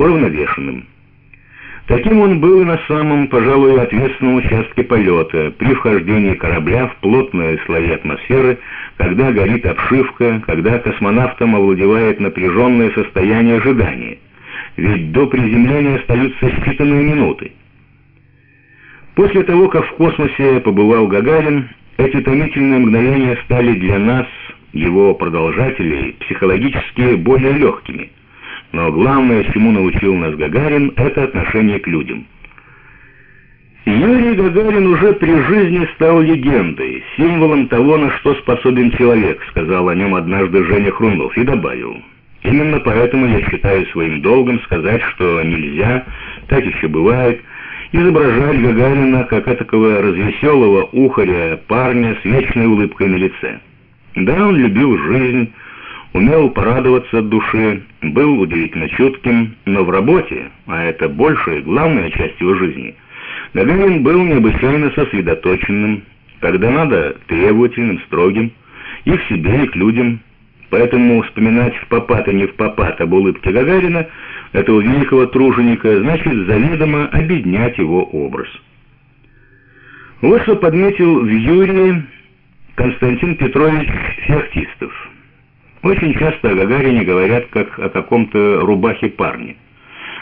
уравновешенным. Таким он был и на самом, пожалуй, ответственном участке полета, при вхождении корабля в плотные слои атмосферы, когда горит обшивка, когда космонавтом овладевает напряженное состояние ожидания. Ведь до приземления остаются считанные минуты. После того, как в космосе побывал Гагарин, эти томительные мгновения стали для нас, его продолжателей, психологически более легкими – но главное, чему научил нас Гагарин, это отношение к людям. Юрий Гагарин уже при жизни стал легендой, символом того, на что способен человек, сказал о нем однажды Женя Хрунов и добавил. Именно поэтому я считаю своим долгом сказать, что нельзя, так еще бывает, изображать Гагарина как этакого развеселого ухаря парня с вечной улыбкой на лице. Да, он любил жизнь, умел порадоваться от души, был удивительно чутким, но в работе, а это большая и главная часть его жизни, Гагарин был необычайно сосредоточенным, когда надо требовательным, строгим, и к себе, и к людям. Поэтому вспоминать в попад и не в попад об улыбке Гагарина, этого великого труженика, значит заведомо обеднять его образ. Вот что подметил в Юрии Константин Петрович Феоктистов. Очень часто о Гагарине говорят как о каком-то рубахе парне.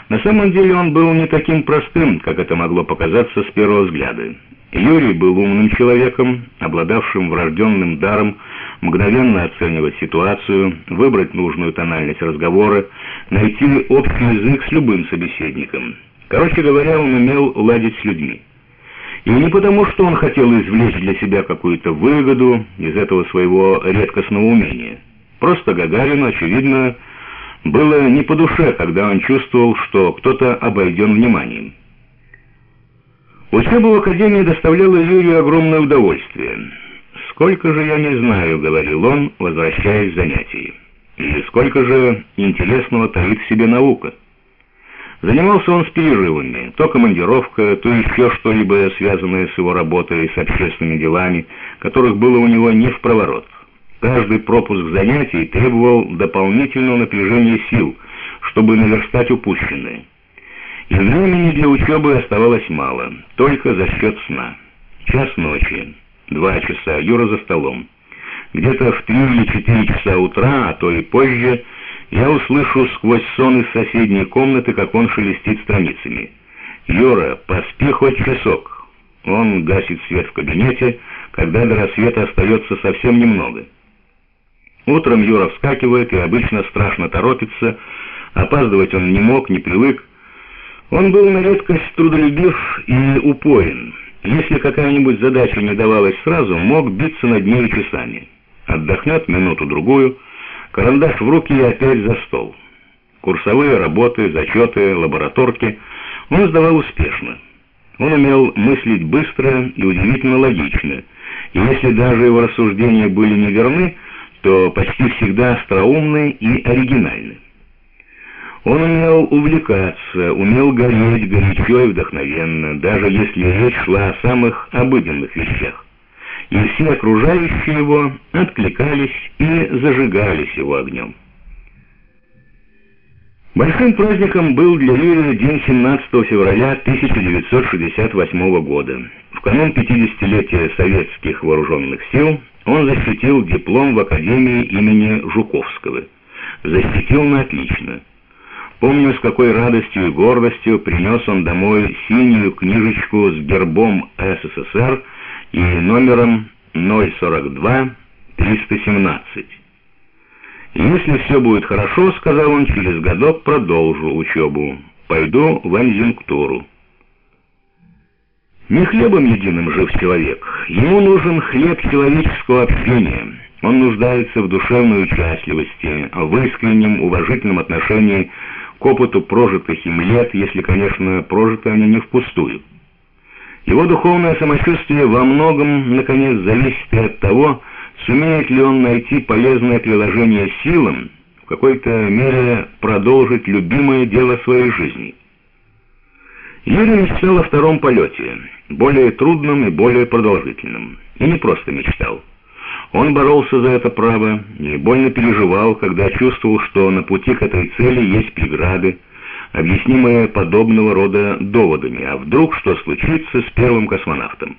На самом деле он был не таким простым, как это могло показаться с первого взгляда. Юрий был умным человеком, обладавшим врожденным даром мгновенно оценивать ситуацию, выбрать нужную тональность разговора, найти общий язык с любым собеседником. Короче говоря, он умел ладить с людьми. И не потому, что он хотел извлечь для себя какую-то выгоду из этого своего редкостного умения – Просто Гагарину, очевидно, было не по душе, когда он чувствовал, что кто-то обойден вниманием. Учеба в академии доставляла Юрию огромное удовольствие. «Сколько же я не знаю», — говорил он, возвращаясь к занятий. «И сколько же интересного таит в себе наука». Занимался он с перерывами, то командировка, то еще что-либо связанное с его работой, с общественными делами, которых было у него не в проворот. Каждый пропуск занятий требовал дополнительного напряжения сил, чтобы наверстать упущенное. И времени для учебы оставалось мало, только за счет сна. Час ночи, два часа, Юра за столом. Где-то в три или четыре часа утра, а то и позже, я услышу сквозь сон из соседней комнаты, как он шелестит страницами. «Юра, поспи хоть часок». Он гасит свет в кабинете, когда до рассвета остается совсем немного. Утром Юра вскакивает и обычно страшно торопится. Опаздывать он не мог, не привык. Он был на редкость трудолюбив и упорен. Если какая-нибудь задача не давалась сразу, мог биться над ней часами. Отдохнет минуту-другую, карандаш в руки и опять за стол. Курсовые работы, зачеты, лабораторки он сдавал успешно. Он умел мыслить быстро и удивительно логично, и если даже его рассуждения были неверны, то почти всегда остроумный и оригинальный. Он умел увлекаться, умел гореть горячо и вдохновенно, даже если речь шла о самых обыденных вещах. И все окружающие его откликались и зажигались его огнем. Большим праздником был для Юрия день 17 февраля 1968 года. В канун 50-летия советских вооруженных сил он защитил диплом в Академии имени Жуковского. Защитил на отлично. Помню, с какой радостью и гордостью принес он домой синюю книжечку с гербом СССР и номером 042-317. «Если все будет хорошо, — сказал он, — через годок продолжу учебу. Пойду в инъюнктуру». Не хлебом единым жив человек. Ему нужен хлеб человеческого общения. Он нуждается в душевной участливости, в искреннем, уважительном отношении к опыту прожитых им лет, если, конечно, прожиты они не впустую. Его духовное самочувствие во многом, наконец, зависит от того, сумеет ли он найти полезное приложение силам, в какой-то мере продолжить любимое дело своей жизни. Юрий мечтал о втором полете, более трудном и более продолжительном. И не просто мечтал. Он боролся за это право и больно переживал, когда чувствовал, что на пути к этой цели есть преграды, объяснимое подобного рода доводами. А вдруг что случится с первым космонавтом?